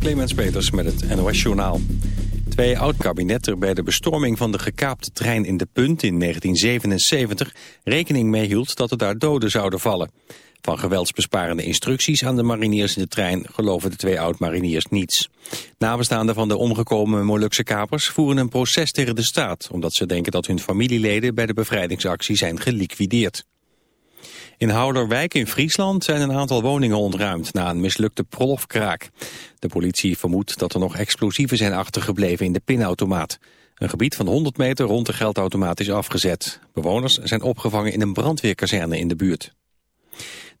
Clemens Peters met het NOS Journaal. Twee oud-kabinetten bij de bestorming van de gekaapte trein in de Punt in 1977 rekening mee hield dat er daar doden zouden vallen. Van geweldsbesparende instructies aan de mariniers in de trein geloven de twee oud-mariniers niets. Nabestaanden van de omgekomen Molukse kapers voeren een proces tegen de staat... omdat ze denken dat hun familieleden bij de bevrijdingsactie zijn geliquideerd. In Houderwijk in Friesland zijn een aantal woningen ontruimd na een mislukte prolofkraak. De politie vermoedt dat er nog explosieven zijn achtergebleven in de pinautomaat. Een gebied van 100 meter rond de geldautomaat is afgezet. Bewoners zijn opgevangen in een brandweerkazerne in de buurt.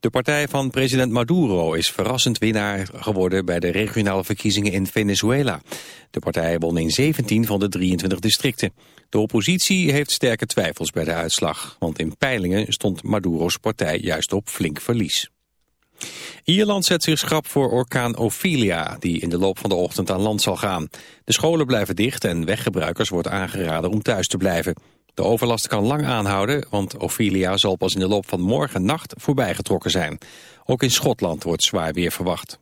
De partij van president Maduro is verrassend winnaar geworden bij de regionale verkiezingen in Venezuela. De partij won in 17 van de 23 districten. De oppositie heeft sterke twijfels bij de uitslag, want in peilingen stond Maduro's partij juist op flink verlies. Ierland zet zich schrap voor orkaan Ophelia, die in de loop van de ochtend aan land zal gaan. De scholen blijven dicht en weggebruikers wordt aangeraden om thuis te blijven. De overlast kan lang aanhouden, want Ophelia zal pas in de loop van morgen nacht voorbijgetrokken zijn. Ook in Schotland wordt zwaar weer verwacht.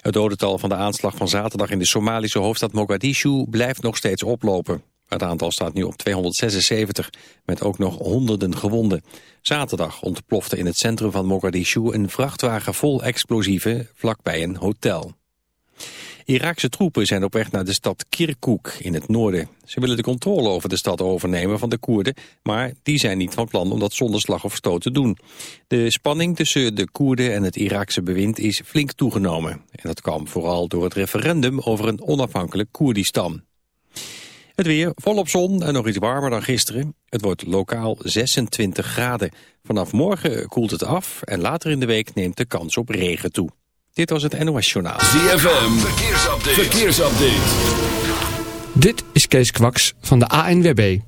Het dodental van de aanslag van zaterdag in de Somalische hoofdstad Mogadishu blijft nog steeds oplopen. Het aantal staat nu op 276, met ook nog honderden gewonden. Zaterdag ontplofte in het centrum van Mogadishu een vrachtwagen vol explosieven vlakbij een hotel. Iraakse troepen zijn op weg naar de stad Kirkuk in het noorden. Ze willen de controle over de stad overnemen van de Koerden, maar die zijn niet van plan om dat zonder slag of stoot te doen. De spanning tussen de Koerden en het Iraakse bewind is flink toegenomen. En dat kwam vooral door het referendum over een onafhankelijk Koerdistan. Het weer volop zon en nog iets warmer dan gisteren. Het wordt lokaal 26 graden. Vanaf morgen koelt het af en later in de week neemt de kans op regen toe. Dit was het NOS Journaal. ZFM, verkeersupdate. verkeersupdate. Dit is Kees Kwaks van de ANWB.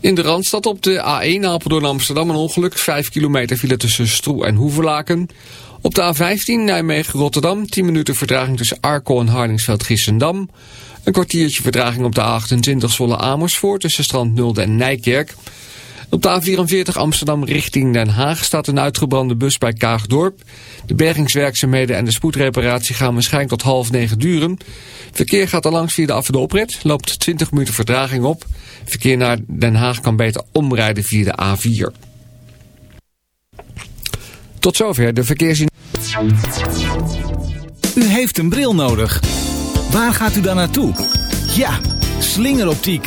In de Randstad op de A1 Apeldoorn Amsterdam een ongeluk. 5 kilometer file tussen Stroe en Hoevelaken. Op de A15 Nijmegen-Rotterdam. 10 minuten vertraging tussen Arkel en Hardingsveld-Giessendam. Een kwartiertje vertraging op de A28 Zwolle Amersfoort tussen Strand Nulde en Nijkerk. Op de A44 Amsterdam richting Den Haag staat een uitgebrande bus bij Kaagdorp. De bergingswerkzaamheden en de spoedreparatie gaan waarschijnlijk tot half negen duren. Verkeer gaat er langs via de af- en de oprit, loopt 20 minuten vertraging op. Verkeer naar Den Haag kan beter omrijden via de A4. Tot zover de verkeersin. U heeft een bril nodig. Waar gaat u dan naartoe? Ja, slingeroptiek.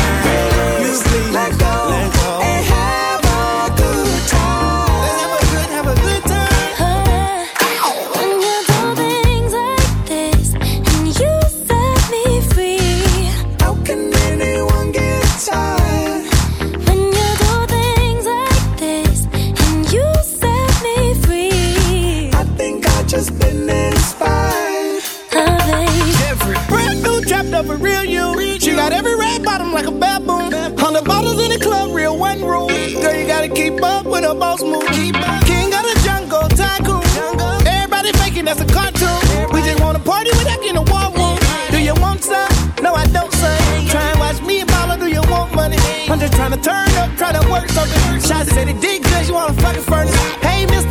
King of the jungle, tycoon. Everybody faking that's a cartoon. We just wanna party without getting a war. Do you want some? No, I don't, son. Try and watch me and mama, do you want money? I'm just trying to turn up, try to work something. Shots said it you wanna fucking furnace. Hey, mister,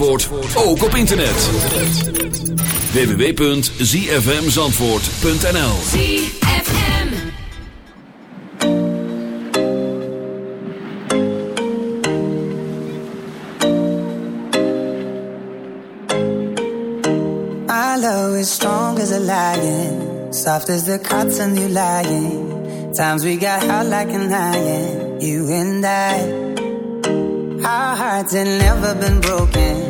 Zandvoort ook op internet. www.zfmzandvoort.nl Our love is strong as a lion, soft as the cotton you lying. Times we got hot like an iron, you and I. Our hearts had never been broken.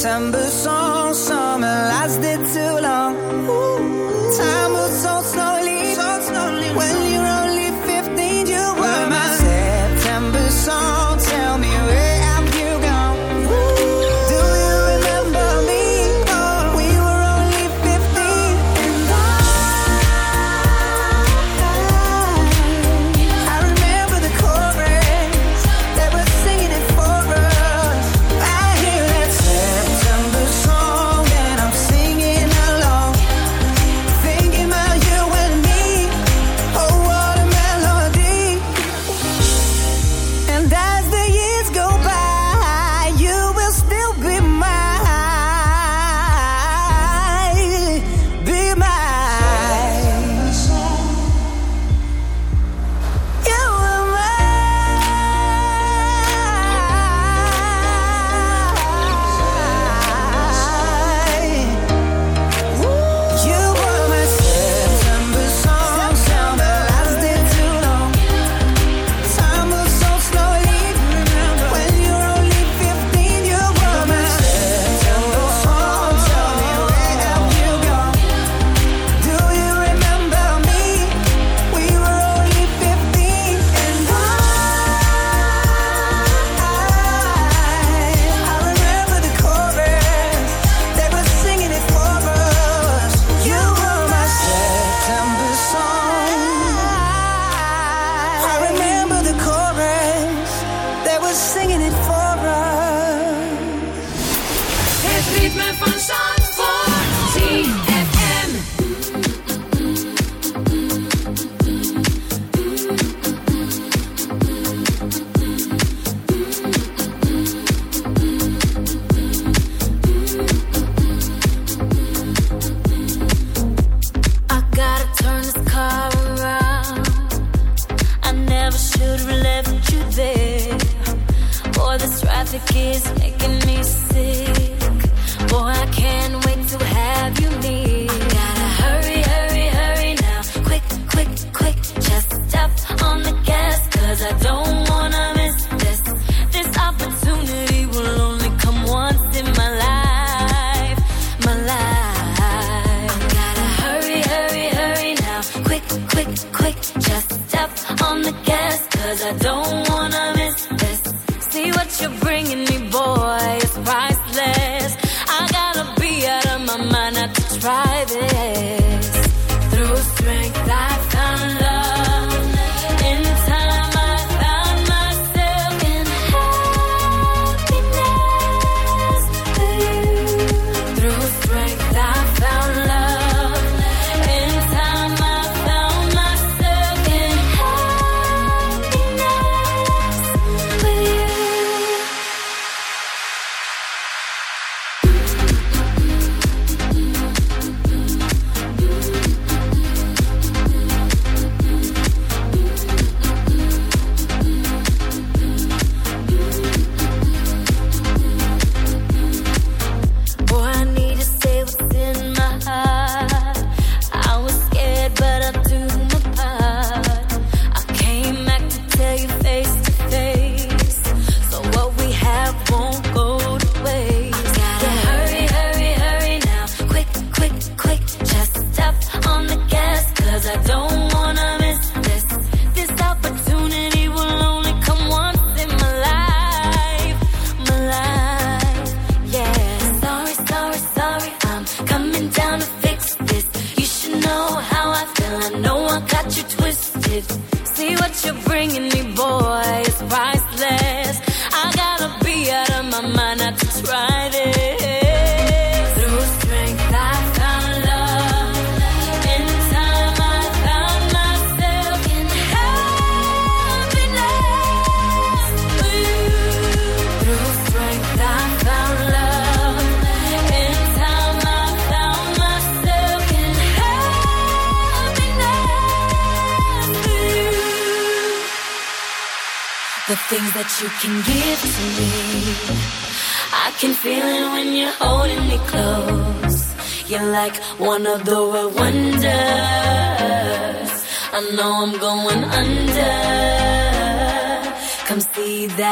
September song.